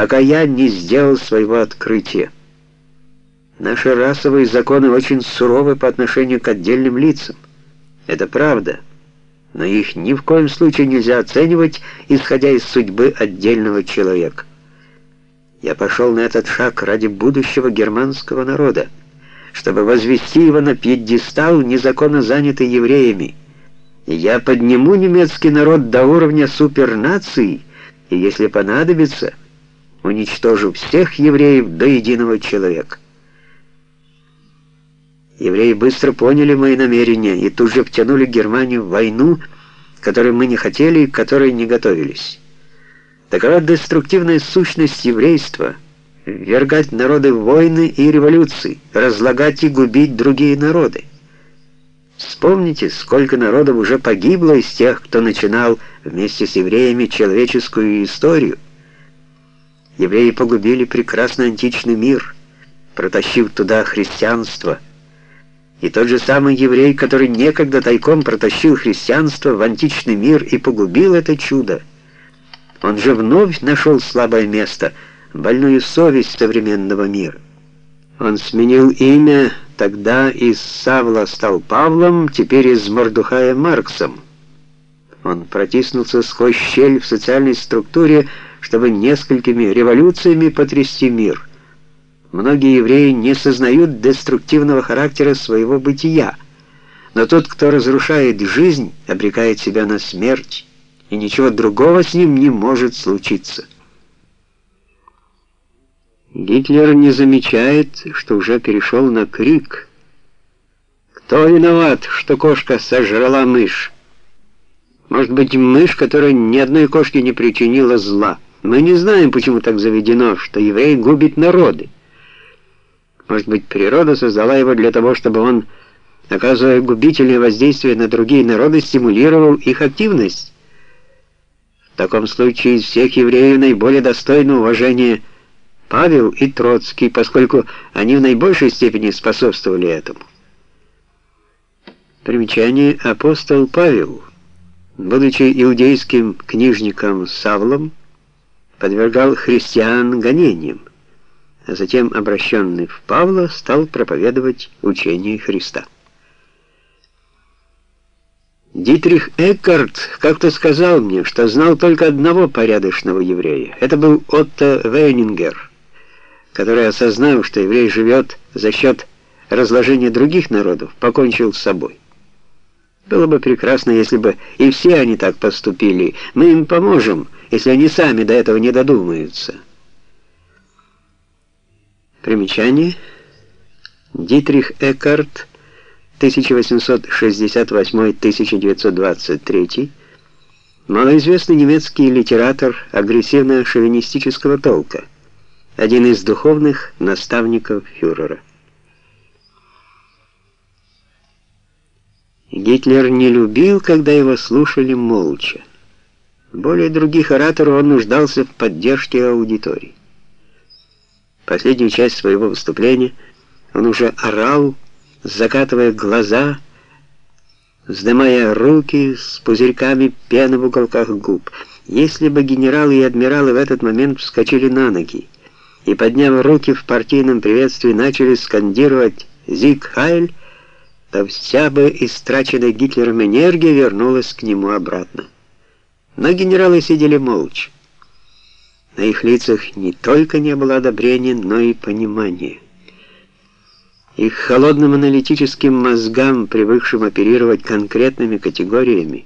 пока я не сделал своего открытия. Наши расовые законы очень суровы по отношению к отдельным лицам. Это правда, но их ни в коем случае нельзя оценивать, исходя из судьбы отдельного человека. Я пошел на этот шаг ради будущего германского народа, чтобы возвести его на пьедестал, незаконно занятый евреями. И я подниму немецкий народ до уровня супернации, и, если понадобится, уничтожу всех евреев до единого человека. Евреи быстро поняли мои намерения и тут же втянули Германию в войну, которой мы не хотели и к которой не готовились. Такова деструктивная сущность еврейства — ввергать народы в войны и революции, разлагать и губить другие народы. Вспомните, сколько народов уже погибло из тех, кто начинал вместе с евреями человеческую историю. Евреи погубили прекрасный античный мир, протащив туда христианство. И тот же самый еврей, который некогда тайком протащил христианство в античный мир и погубил это чудо, он же вновь нашел слабое место, больную совесть современного мира. Он сменил имя, тогда из Савла стал Павлом, теперь из Мордухая Марксом. Он протиснулся сквозь щель в социальной структуре, чтобы несколькими революциями потрясти мир. Многие евреи не сознают деструктивного характера своего бытия, но тот, кто разрушает жизнь, обрекает себя на смерть и ничего другого с ним не может случиться. Гитлер не замечает, что уже перешел на крик. Кто виноват, что кошка сожрала мышь? Может быть, мышь, которая ни одной кошке не причинила зла. Мы не знаем, почему так заведено, что еврей губит народы. Может быть, природа создала его для того, чтобы он, оказывая губительное воздействие на другие народы, стимулировал их активность. В таком случае из всех евреев наиболее достойны уважения Павел и Троцкий, поскольку они в наибольшей степени способствовали этому. Примечание апостол Павел, будучи иудейским книжником Савлом, подвергал христиан гонениям, а затем, обращенный в Павла, стал проповедовать учение Христа. Дитрих Эккарт как-то сказал мне, что знал только одного порядочного еврея. Это был Отто Вейнингер, который, осознав, что еврей живет за счет разложения других народов, покончил с собой. Было бы прекрасно, если бы и все они так поступили. Мы им поможем, если они сами до этого не додумаются. Примечание. Дитрих Эккарт 1868-1923, малоизвестный немецкий литератор агрессивно-шовинистического толка, один из духовных наставников фюрера. Гитлер не любил, когда его слушали молча. Более других ораторов он нуждался в поддержке аудитории. Последнюю часть своего выступления он уже орал, закатывая глаза, вздымая руки с пузырьками пены в уголках губ. Если бы генералы и адмиралы в этот момент вскочили на ноги и, подняв руки в партийном приветствии, начали скандировать «Зиг Хайль», то вся бы истраченная Гитлером энергия вернулась к нему обратно. Но генералы сидели молча. На их лицах не только не было одобрения, но и понимания. Их холодным аналитическим мозгам, привыкшим оперировать конкретными категориями,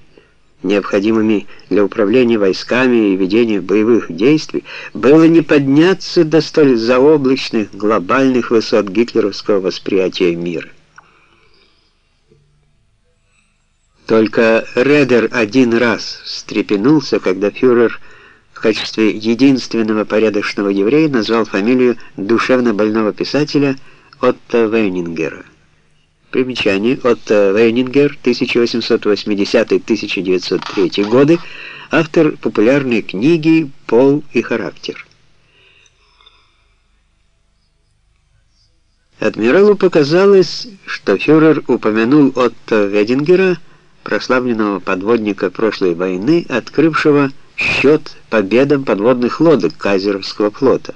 необходимыми для управления войсками и ведения боевых действий, было не подняться до столь заоблачных глобальных высот гитлеровского восприятия мира. Только Редер один раз встрепенулся, когда фюрер в качестве единственного порядочного еврея назвал фамилию душевно больного писателя – Отто Вейнингера. Примечание. Отто Вейнингер, 1880-1903 годы, автор популярной книги «Пол и характер». Адмиралу показалось, что фюрер упомянул Отто Вейнингера, прославленного подводника прошлой войны, открывшего счет победам подводных лодок Кайзеровского флота.